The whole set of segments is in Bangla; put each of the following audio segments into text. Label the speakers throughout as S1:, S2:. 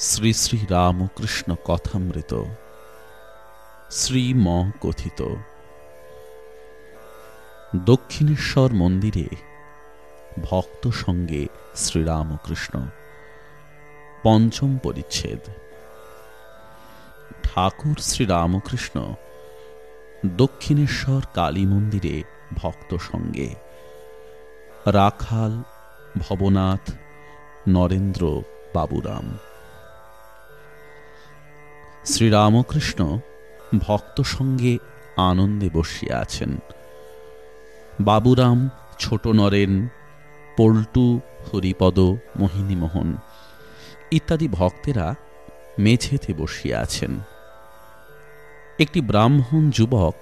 S1: শ্রী শ্রী রামকৃষ্ণ কথামৃত, শ্রীম কথিত। দক্ষিণেশ্বর মন্দিরে ভক্ত সঙ্গে শ্রীরামকৃষ্ণ পঞ্চম পরিচ্ছেদ। ঠাকুর শ্রীরামকৃষ্ণ দক্ষিণেশ্বর কালী মন্দিরে ভক্ত সঙ্গে। রাখাল, ভবনাথ, নরেন্দ্র বাবুরাম। শ্রীরামকৃষ্ণ ভক্ত সঙ্গে আনন্দে বসিয়া আছেন। বাবুরাম ছোট নরেন পল্টু হরিপদ মোহিনীমোহন ইত্যাদি ভক্তেরা মেঝেতে বসিয়া আছেন। একটি ব্রাহ্মণ যুবক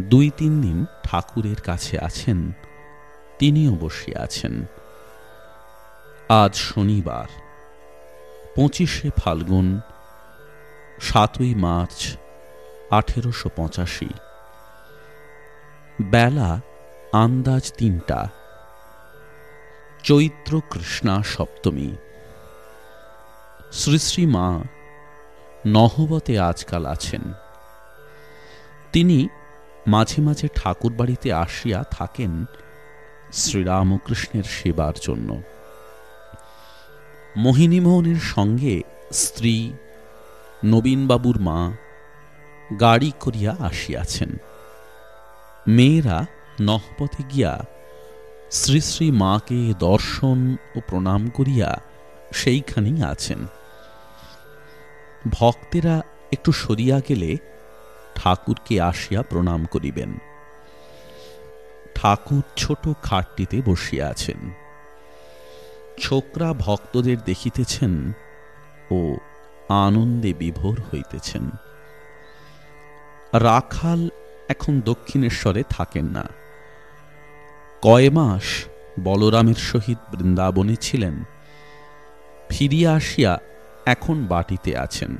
S1: দুই তিন দিন ঠাকুরের কাছে আছেন, তিনিও বসিয়া আছেন। আজ শনিবার, পঁচিশে ফাল্গুন সাতই মার্চ আঠেরোশো পঁচাশি। বেলা আন্দাজ তিনটা। চৈত্র কৃষ্ণা সপ্তমী। শ্রী মা নহবতে আজকাল আছেন। তিনি মাঝে মাঝে ঠাকুর বাড়িতে আসিয়া থাকেন শ্রীরামকৃষ্ণের সেবার জন্য। মোহিনীমোহনের সঙ্গে স্ত্রী নবীনবাবুর মা গাড়ি করিয়া আসিয়াছেন। মেয়েরা নহপথে গিয়া শ্রী শ্রী মাকে দর্শন ও প্রণাম করিয়া সেইখানেই আছেন। ভক্তেরা একটু সরিয়া গেলে ঠাকুরকে আসিয়া প্রণাম করিবেন। ঠাকুর ছোট খাটটিতে বসিয়া আছেন। ছোকরা ভক্তদের দেখিতেছেন ও আনন্দে বিভোর হইতেছেন। রাখাল এখন দক্ষিণেশ্বরে থাকেন না। কয় মাস বলরামের সহিত বৃন্দাবনে ছিলেন, ফিরিয়া আসিয়া এখন বাটিতে আছেন।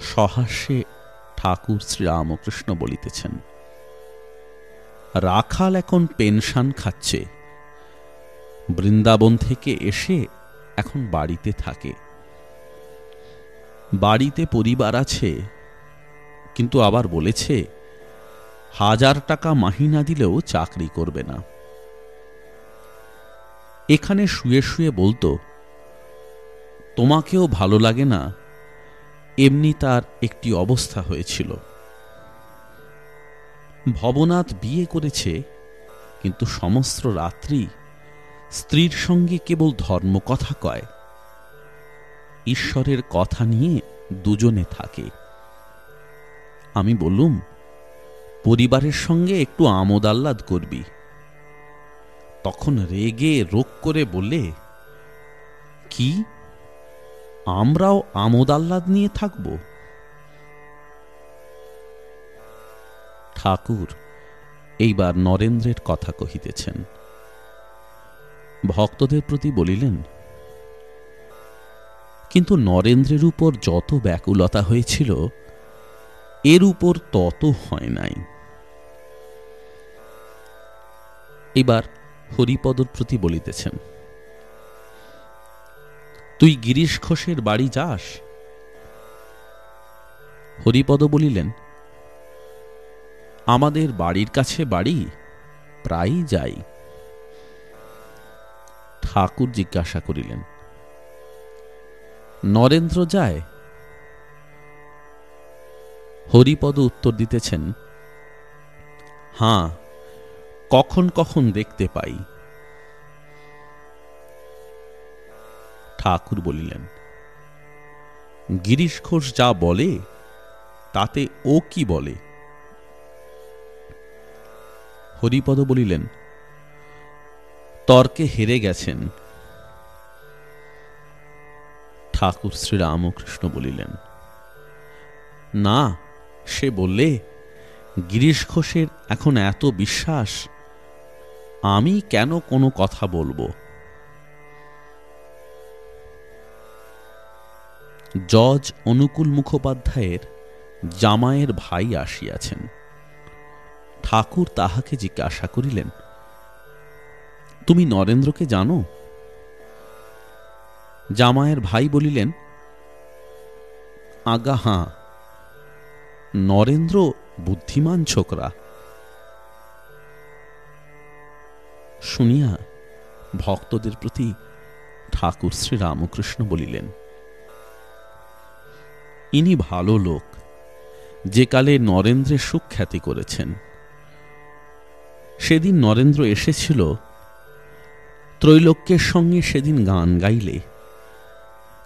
S1: সহাস্যে ঠাকুর শ্রীরামকৃষ্ণ বলিতেছেন, রাখাল এখন পেনশন খাচ্ছে। বৃন্দাবন থেকে এসে এখন বাড়িতে থাকে। বাড়িতে পরিবার আছে, কিন্তু আবার বলেছে, হাজার টাকা মাহিনা দিলেও চাকরি করবে না। এখানে শুয়ে শুয়ে বলতো, তোমাকেও ভালো লাগে না, এমনি তার একটি অবস্থা হয়েছিল। ভবনাথ বিয়ে করেছে, কিন্তু সমস্ত রাত্রি স্ত্রীর সঙ্গে কেবল ধর্মকথা কয়। ঈশ্বরের কথা নিয়ে দুজনে থাকে। আমি বললুম, পরিবারের সঙ্গে একটু আমোদ আহ্লাদ করবি। তখন রেগে রোগ করে বলে কি? আমরাও আমোদ আহ্লাদ নিয়ে থাকব? ঠাকুর এইবার নরেন্দ্রের কথা কহিতেছেন। ভক্তদের প্রতি বলিলেন কিন্তু নরেন্দ্রের উপর যত ব্যাকুলতা হয়েছিল, এর উপর তত হয় নাই। এবার হরিপদর প্রতি বলিতেছেন, তুই গিরিশ ঘোষের বাড়ি যাস? হরিপদ বলিলেন, আমাদের বাড়ির কাছে বাড়ি, প্রায়ই যাই। ঠাকুর জিজ্ঞাসা করিলেন নরেন্দ্র যায়। হরিপদ উত্তর দিতেছেন, হাঁ, কখন কখন দেখতে পাই? ঠাকুর বলিলেন, গিরিশ ঘোষ যা বলে, তাতে ও কি বলে? হরিপদ বলিলেন, তর্কে হেরে গেছেন। ঠাকুর শ্রীরামকৃষ্ণ বলিলেন, না, সে বললে, গিরিশ ঘোষের এখন এত বিশ্বাস, আমি কেন কোনো কথা বলব? জজ অনুকূল মুখোপাধ্যায়ের জামায়ের ভাই আসিয়াছেন। ঠাকুর তাহাকে জিজ্ঞাসা করিলেন, তুমি নরেন্দ্রকে জানো? জামায়ের ভাই বলিলেন, আগা হাঁ, নরেন্দ্র বুদ্ধিমান ছোকরা। শুনিয়া ভক্তদের প্রতি ঠাকুর শ্রী রামকৃষ্ণ বলিলেন, ইনি ভালো লোক, যে কালে নরেন্দ্রের সুখ্যাতি করেছেন। সেদিন নরেন্দ্র এসেছিল, ত্রৈলোক্যের সঙ্গে সেদিন গান গাইলে।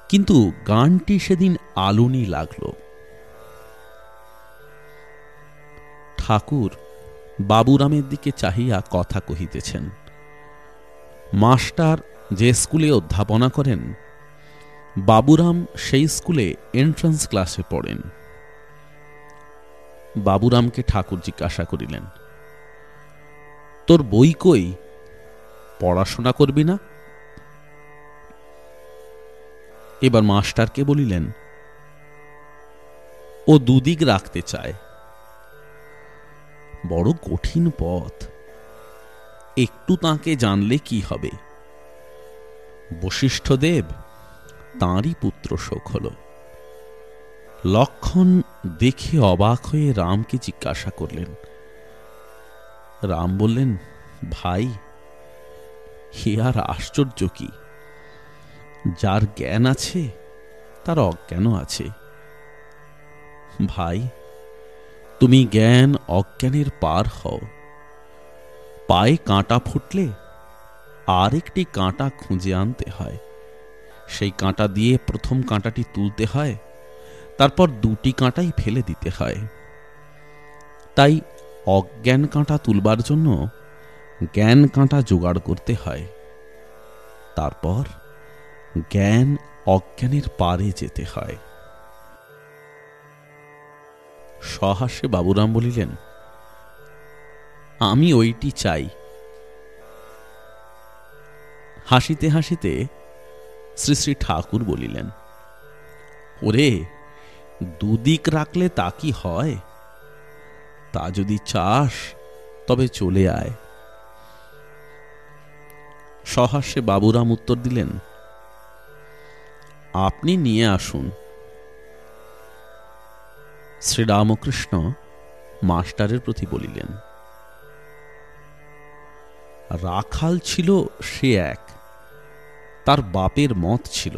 S1: কিন্তু গানটি সেদিন আলুনি লাগল। ঠাকুর বাবুরামের দিকে চাহিয়া কথা কহিতেছেন, মাস্টার যে স্কুলে অধ্যাপনা করেন, বাবুরাম সেই স্কুলে এন্ট্রান্স ক্লাসে পড়েন। বাবুরামকে ঠাকুর জিজ্ঞাসা করিলেন, তোর বই কই? পড়াশোনা করবি না? এবার মাস্টারকে বলিলেন, ও দুদিক রাখতে চায়। বড় কঠিন পথ। একটু তাকে জানলে কি হবে? বশিষ্ঠদেব তাঁরই পুত্র শোক হল লক্ষণ দেখে অবাক হয়ে রামকে জিজ্ঞাসা করলেন, রাম বললেন, ভাই হে আর আশ্চর্য কি? যার জ্ঞান আছে, তার অজ্ঞান আছে। ভাই, তুমি জ্ঞান অজ্ঞানের পার হও। পায়ে কাঁটা ফুটলে আর একটি কাঁটা খুঁজে আনতে হয়। সেই কাঁটা দিয়ে প্রথম কাঁটাটি তুলতে হয়, তারপর দুটি কাঁটাই ফেলে দিতে হয়। তাই অজ্ঞান কাঁটা তুলবার জন্য জ্ঞান কাঁটা জোগাড় করতে হয়। তারপর জ্ঞান অজ্ঞানের পারে যেতে হয়। সহাস্যে বাবুরাম বলিলেন, আমি ওইটি চাই। হাসিতে হাসিতে শ্রী শ্রী ঠাকুর বলিলেন, ওরে, দুদিক রাখলে তা কি হয়? তা যদি চাস, তবে চলে আয়। সহাস্যে বাবুরাম উত্তর দিলেন আপনি নিয়ে আসুন। শ্রীরামকৃষ্ণ মাস্টারের প্রতি বলিলেন, রাখাল ছিল সে এক, তার বাপের মত ছিল।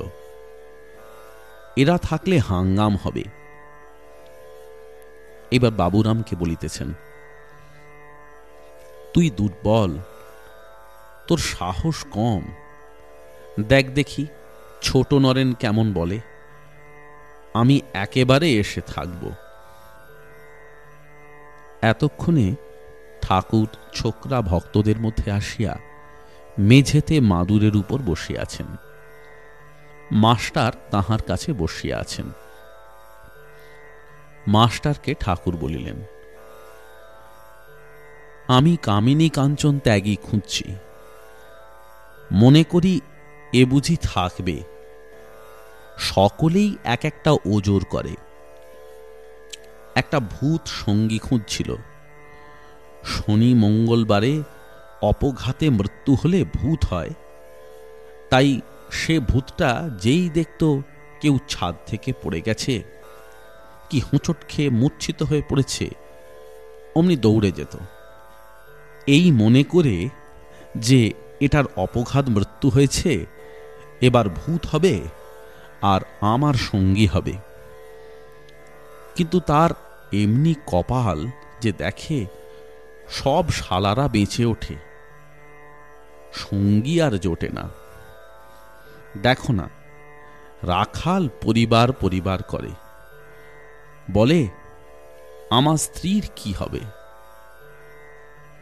S1: এরা থাকলে হাঙ্গাম হবে। এবার বাবুরামকে বলিতেছেন, তুই দুর্বল, তোর সাহস কম। দেখ দেখি ছোট নরেন কেমন বলে? আমি একেবারে এসে থাকব। এতক্ষণে ঠাকুর ছোকরা ভক্তদের মধ্যে আসিয়া মেঝেতে মাদুরের উপর বসিয়াছেন মাস্টার তাহার কাছে বসিয়া আছেন। মাস্টারকে ঠাকুর বলিলেন, আমি কামিনী কাঞ্চন ত্যাগী খুঁজছি। মনে করি এ বুঝি থাকবে। সকলেই এক একটা ওজোর করে। একটা ভূত সঙ্গী খুঁজছিল। শনি মঙ্গলবারে অপঘাতে মৃত্যু হলে ভূত হয়। তাই সে ভূতটা যেই দেখত কেউ ছাদ থেকে পড়ে গেছে, কি হোঁচট খেয়ে মূর্ছিত হয়ে পড়েছে, অমনি দৌড়ে যেত। এই মনে করে যে এটার অপঘাত মৃত্যু হয়েছে এবার ভূত হবে আর আমার সঙ্গী হবে। কিন্তু তার এমনি কপাল যে দেখে সব শালারা বেঁচে ওঠে। সঙ্গী আর জোটে না। দেখো না, রাখাল পরিবার পরিবার করে। বলে, আমার স্ত্রীর কি হবে?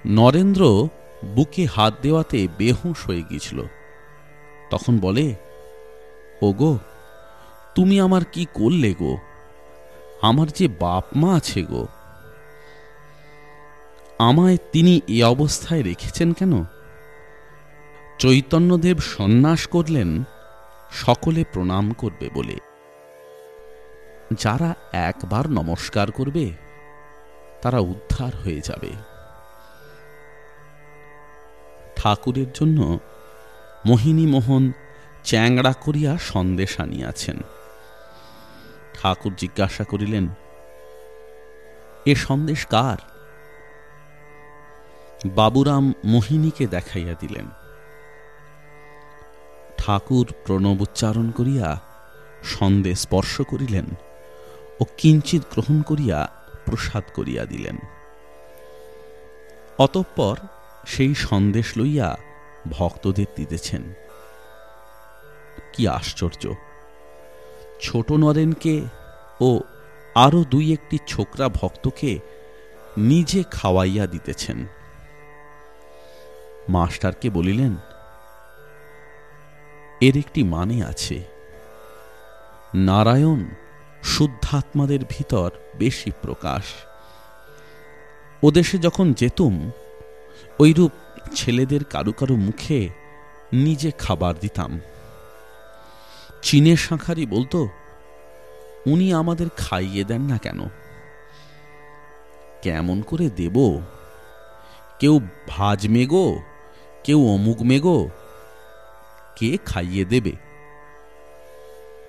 S1: নরেন্দ্র বুকে হাত দেওয়াতে বেহুশ হয়ে গিয়েছিল। তখন বলে ও গো তুমি আমার কি করলে গো? আমার যে বাপ মা আছে গো। আমায় তিনি এ অবস্থায় রেখেছেন কেন? চৈতন্যদেব সন্ন্যাস করলেন, সকলে প্রণাম করবে বলে। যারা একবার নমস্কার করবে, তারা উদ্ধার হয়ে যাবে। ঠাকুরের জন্য মোহিনী মোহন চ্যাংড়া করিয়া সন্দেশ আনিয়াছেন। ঠাকুর জিজ্ঞাসা করিলেন, এ সন্দেশ কার? বাবুরাম মোহিনীকে দেখাইয়া দিলেন। ঠাকুর প্রণব উচ্চারণ করিয়া সন্দেশ স্পর্শ করিলেন ও কিঞ্চিত গ্রহণ করিয়া প্রসাদ করিয়া দিলেন। অতঃপর সেই সন্দেশ লইয়া ভক্তদের দিতেছেন। কি আশ্চর্য। ছোট নরেনকে ও আরও দুই একটি ছোকরা ভক্তকে নিজে খাওয়াইয়া দিতেছেন। মাস্টারকে বলিলেন, এর একটি মানে আছে। নারায়ণ শুদ্ধাত্মাদের ভিতর বেশি প্রকাশ। ওদেশে যখন যেতুম ওইরূপ ছেলেদের কারও কারও মুখে নিজে খাবার দিতাম। চীনের শাঁখারি বলতো, উনি আমাদের খাইয়ে দেন না কেন? কেমন করে দেব? কেউ ভাজ মেগো, কেউ অমুক মেগো, কে খাইয়ে দেবে?